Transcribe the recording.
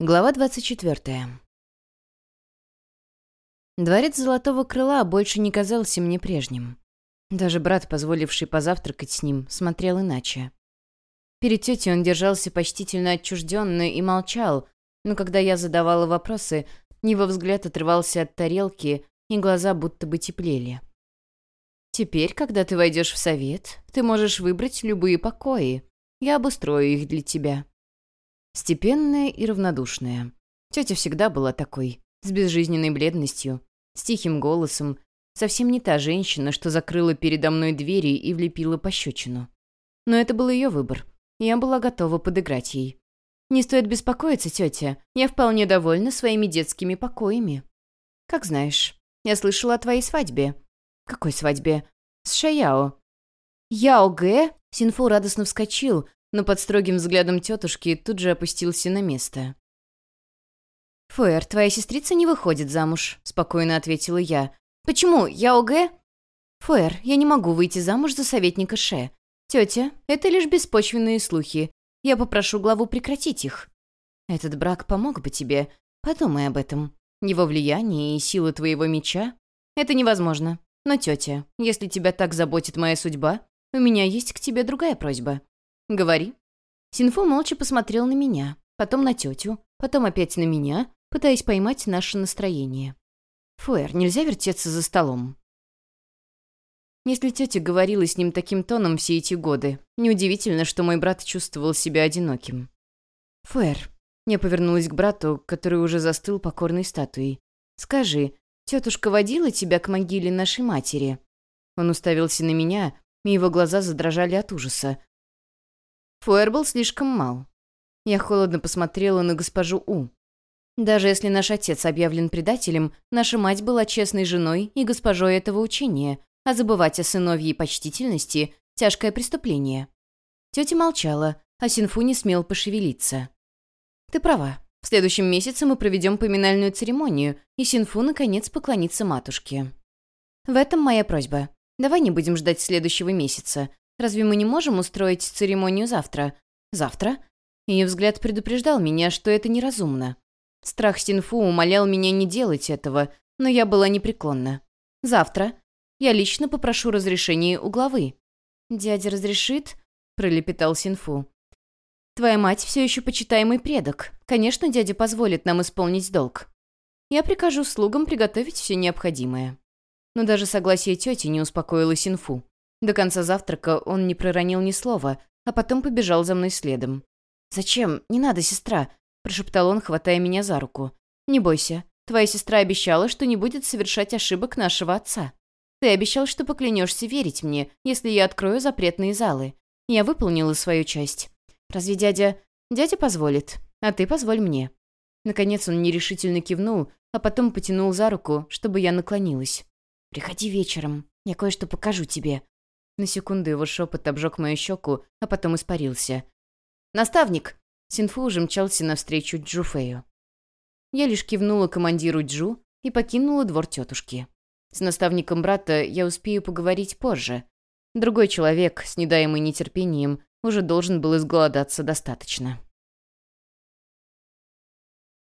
Глава 24. Дворец Золотого Крыла больше не казался мне прежним. Даже брат, позволивший позавтракать с ним, смотрел иначе. Перед тетей он держался почтительно отчужденно и молчал, но когда я задавала вопросы, его взгляд отрывался от тарелки, и глаза будто бы теплели. «Теперь, когда ты войдешь в совет, ты можешь выбрать любые покои. Я обустрою их для тебя», Степенная и равнодушная. Тетя всегда была такой, с безжизненной бледностью, с тихим голосом, совсем не та женщина, что закрыла передо мной двери и влепила пощечину. Но это был ее выбор. Я была готова подыграть ей. «Не стоит беспокоиться, тетя. Я вполне довольна своими детскими покоями». «Как знаешь. Я слышала о твоей свадьбе». «Какой свадьбе?» «С Шаяо». «Яо Гэ?» Синфу радостно вскочил, но под строгим взглядом тетушки тут же опустился на место. «Фуэр, твоя сестрица не выходит замуж», — спокойно ответила я. «Почему? Я ОГ?» «Фуэр, я не могу выйти замуж за советника Ше. Тетя, это лишь беспочвенные слухи. Я попрошу главу прекратить их. Этот брак помог бы тебе. Подумай об этом. Его влияние и сила твоего меча — это невозможно. Но, тетя, если тебя так заботит моя судьба, у меня есть к тебе другая просьба. «Говори». Синфу молча посмотрел на меня, потом на тетю, потом опять на меня, пытаясь поймать наше настроение. «Фуэр, нельзя вертеться за столом». Если тетя говорила с ним таким тоном все эти годы, неудивительно, что мой брат чувствовал себя одиноким. «Фуэр», я повернулась к брату, который уже застыл покорной статуей. «Скажи, тетушка водила тебя к могиле нашей матери?» Он уставился на меня, и его глаза задрожали от ужаса, Фуэр был слишком мал. Я холодно посмотрела на госпожу У. Даже если наш отец объявлен предателем, наша мать была честной женой и госпожой этого учения, а забывать о сыновьей почтительности — тяжкое преступление. Тетя молчала, а Синфу не смел пошевелиться. «Ты права. В следующем месяце мы проведем поминальную церемонию, и Синфу, наконец, поклонится матушке. В этом моя просьба. Давай не будем ждать следующего месяца. Разве мы не можем устроить церемонию завтра? Завтра? Ее взгляд предупреждал меня, что это неразумно. Страх Синфу умолял меня не делать этого, но я была непреклонна. Завтра. Я лично попрошу разрешения у главы. «Дядя разрешит?» — пролепетал Синфу. «Твоя мать все еще почитаемый предок. Конечно, дядя позволит нам исполнить долг. Я прикажу слугам приготовить все необходимое». Но даже согласие тети не успокоило Синфу. До конца завтрака он не проронил ни слова, а потом побежал за мной следом. «Зачем? Не надо, сестра!» – прошептал он, хватая меня за руку. «Не бойся. Твоя сестра обещала, что не будет совершать ошибок нашего отца. Ты обещал, что поклянешься верить мне, если я открою запретные залы. Я выполнила свою часть. Разве дядя... Дядя позволит, а ты позволь мне». Наконец он нерешительно кивнул, а потом потянул за руку, чтобы я наклонилась. «Приходи вечером, я кое-что покажу тебе», на секунду его шепот обжег мою щеку, а потом испарился. «Наставник!» Синфу уже мчался навстречу Джуфею. Я лишь кивнула командиру Джу и покинула двор тетушки. С наставником брата я успею поговорить позже. Другой человек, с недаемым нетерпением, уже должен был изголодаться достаточно.